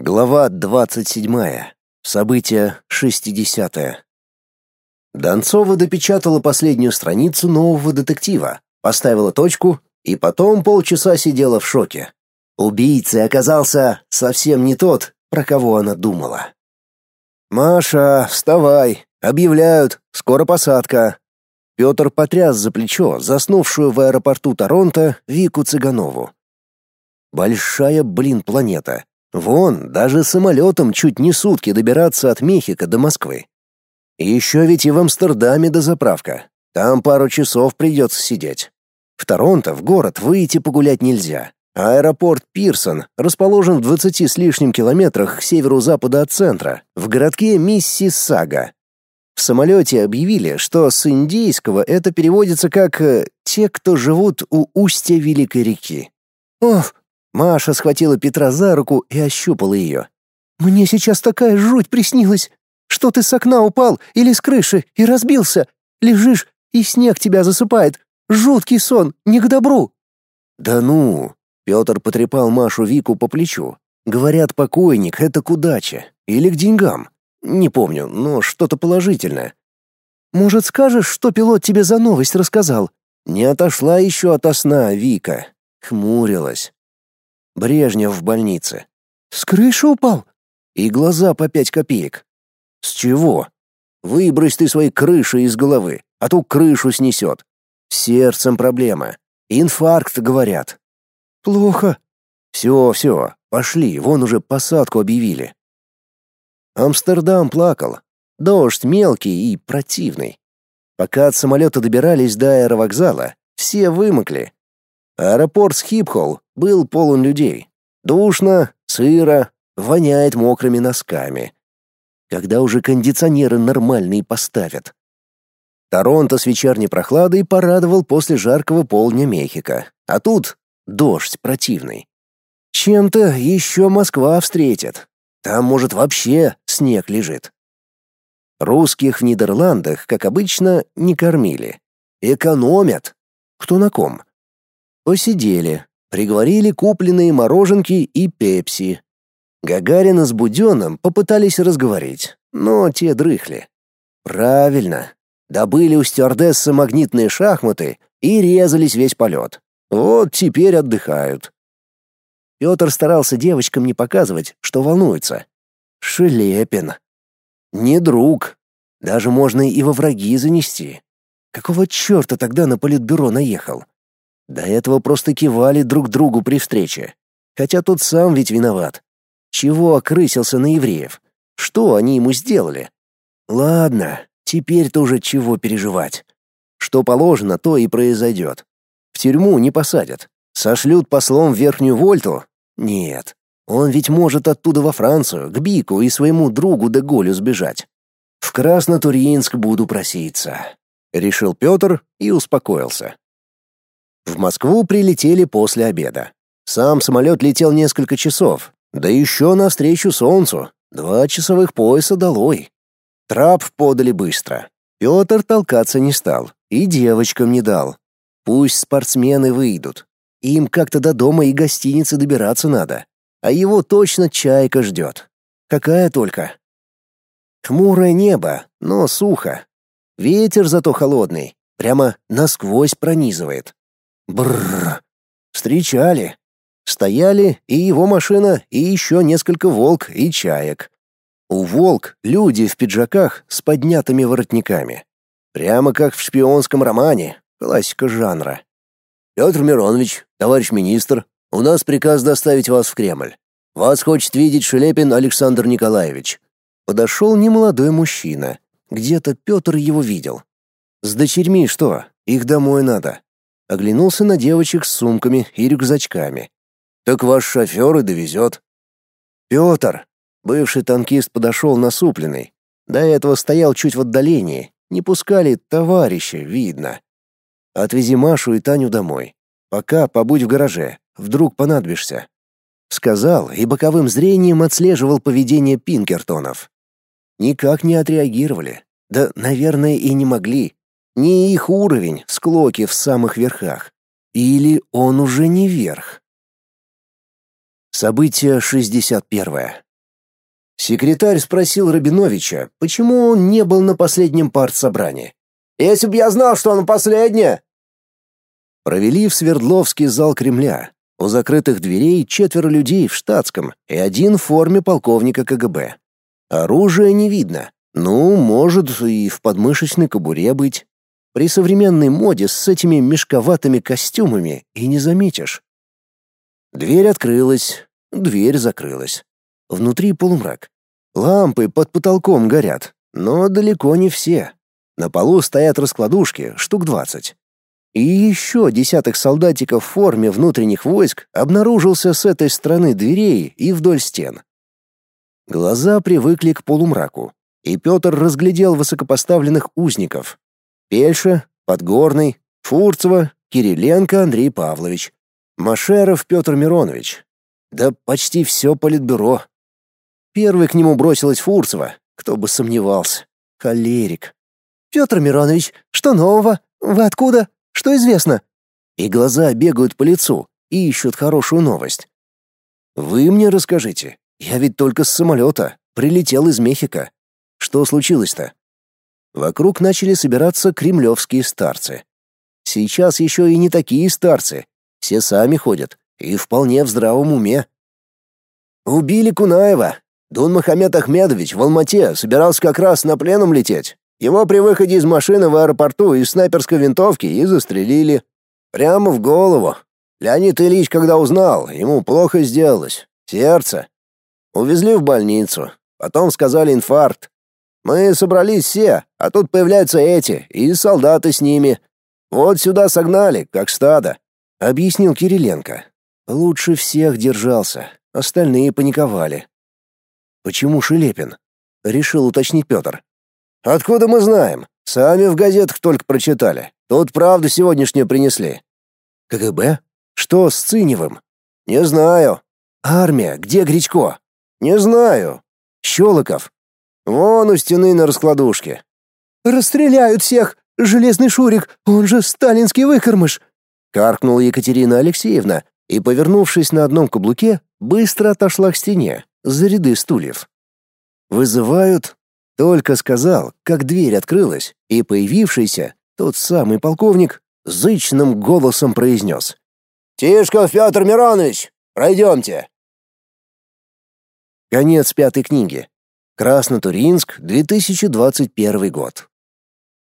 Глава 27. Событие 60. -е. Донцова допечатала последнюю страницу нового детектива, поставила точку и потом полчаса сидела в шоке. Убийцей оказался совсем не тот, про кого она думала. «Маша, вставай! Объявляют, скоро посадка!» Петр потряс за плечо заснувшую в аэропорту Торонто Вику Цыганову. «Большая, блин, планета!» Вон, даже самолетом чуть не сутки добираться от Мехико до Москвы. Еще ведь и в Амстердаме до заправка. Там пару часов придется сидеть. В Торонто, в город, выйти погулять нельзя. Аэропорт Пирсон расположен в 20 с лишним километрах к северу-западу от центра, в городке Миссисага. В самолете объявили, что с индийского это переводится как «те, кто живут у устья Великой реки». «Ох, Маша схватила Петра за руку и ощупала ее. «Мне сейчас такая жуть приснилась, что ты с окна упал или с крыши и разбился. Лежишь, и снег тебя засыпает. Жуткий сон, не к добру». «Да ну!» — Петр потрепал Машу Вику по плечу. «Говорят, покойник — это к удаче. Или к деньгам. Не помню, но что-то положительное». «Может, скажешь, что пилот тебе за новость рассказал?» Не отошла еще ото сна Вика. Хмурилась. Брежнев в больнице. С крыши упал? И глаза по пять копеек. С чего? Выбрось ты свои крыши из головы, а то крышу снесет. С сердцем проблема. Инфаркт, говорят. Плохо. Все, все, пошли, вон уже посадку объявили. Амстердам плакал. Дождь мелкий и противный. Пока от самолета добирались до аэровокзала, все вымокли. Аэропорт Схипхолл был полон людей. Душно, сыро, воняет мокрыми носками. Когда уже кондиционеры нормальные поставят? Торонто с вечерней прохладой порадовал после жаркого полдня Мехико. А тут дождь противный. Чем-то еще Москва встретит. Там, может, вообще снег лежит. Русских в Нидерландах, как обычно, не кормили. Экономят. Кто на ком? Посидели, Приговорили купленные мороженки и пепси. Гагарина с Буденным попытались разговорить, но те дрыхли. Правильно. Добыли у стюардессы магнитные шахматы и резались весь полет. Вот теперь отдыхают. Петр старался девочкам не показывать, что волнуется. Шелепин. Не друг. Даже можно и во враги занести. Какого черта тогда на политбюро наехал? До этого просто кивали друг другу при встрече. Хотя тот сам ведь виноват. Чего окрысился на евреев? Что они ему сделали? Ладно, теперь-то уже чего переживать. Что положено, то и произойдет. В тюрьму не посадят. Сошлют послом в Верхнюю Вольту? Нет. Он ведь может оттуда во Францию, к Бику и своему другу де Голю сбежать. В Краснотурьинск буду проситься. Решил Петр и успокоился. В Москву прилетели после обеда. Сам самолет летел несколько часов, да еще навстречу солнцу. Два часовых пояса долой. Трап подали быстро. Петр толкаться не стал и девочкам не дал. Пусть спортсмены выйдут. Им как-то до дома и гостиницы добираться надо. А его точно чайка ждет. Какая только. Хмурое небо, но сухо. Ветер зато холодный, прямо насквозь пронизывает. Бррр. Встречали. Стояли и его машина, и еще несколько волк и чаек. У волк люди в пиджаках с поднятыми воротниками. Прямо как в шпионском романе, классика жанра. Петр Миронович, товарищ министр, у нас приказ доставить вас в Кремль. Вас хочет видеть Шелепин Александр Николаевич. Подошел немолодой мужчина. Где-то Петр его видел. С дочерьми что? Их домой надо. Оглянулся на девочек с сумками и рюкзачками. «Так ваш шофер и довезет». «Петр!» Бывший танкист подошел насупленный. До этого стоял чуть в отдалении. Не пускали товарища, видно. «Отвези Машу и Таню домой. Пока побудь в гараже. Вдруг понадобишься». Сказал и боковым зрением отслеживал поведение Пинкертонов. Никак не отреагировали. Да, наверное, и не могли. Не их уровень, склоки в самых верхах. Или он уже не верх? Событие 61. Секретарь спросил Рабиновича, почему он не был на последнем партсобрании. «Если б я знал, что он последнее!» Провели в Свердловский зал Кремля. У закрытых дверей четверо людей в штатском и один в форме полковника КГБ. Оружия не видно. Ну, может, и в подмышечной кобуре быть. При современной моде с этими мешковатыми костюмами и не заметишь. Дверь открылась, дверь закрылась. Внутри полумрак. Лампы под потолком горят, но далеко не все. На полу стоят раскладушки, штук двадцать. И еще десяток солдатиков в форме внутренних войск обнаружился с этой стороны дверей и вдоль стен. Глаза привыкли к полумраку, и Петр разглядел высокопоставленных узников. Пельша, Подгорный, Фурцева, Кириленко Андрей Павлович, Машеров Петр Миронович. Да почти все политбюро. Первый к нему бросилась Фурцева, кто бы сомневался. Холерик. «Петр Миронович, что нового? Вы откуда?» Что известно?» И глаза бегают по лицу и ищут хорошую новость. «Вы мне расскажите. Я ведь только с самолета. Прилетел из Мехико. Что случилось-то?» Вокруг начали собираться кремлевские старцы. Сейчас еще и не такие старцы. Все сами ходят и вполне в здравом уме. «Убили Кунаева. Дун Махамед Ахмедович в Алмате собирался как раз на пленум лететь. Его при выходе из машины в аэропорту из снайперской винтовки и застрелили. Прямо в голову. Леонид Ильич, когда узнал, ему плохо сделалось. Сердце. Увезли в больницу. Потом сказали инфаркт. Мы собрались все, а тут появляются эти, и солдаты с ними. Вот сюда согнали, как стадо», — объяснил Кириленко. Лучше всех держался, остальные паниковали. «Почему Шелепин?» — решил уточнить Петр. Откуда мы знаем? Сами в газетах только прочитали. Тут правду сегодняшнюю принесли. КГБ? Что с Циневым? Не знаю. Армия, где Гречко? Не знаю. Щелоков? Вон у стены на раскладушке. Расстреляют всех. Железный Шурик, он же сталинский выкормыш. Каркнула Екатерина Алексеевна и, повернувшись на одном каблуке, быстро отошла к стене, за ряды стульев. Вызывают только сказал, как дверь открылась, и появившийся, тот самый полковник, зычным голосом произнес. «Тишков Петр Миронович, пройдемте!» Конец пятой книги. Краснотуринск, 2021 год.